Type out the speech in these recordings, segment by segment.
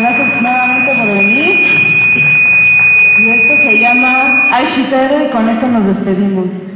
Gracias nuevamente por venir. Y esto se llama Aishitero y con esto nos despedimos.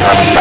Gracias.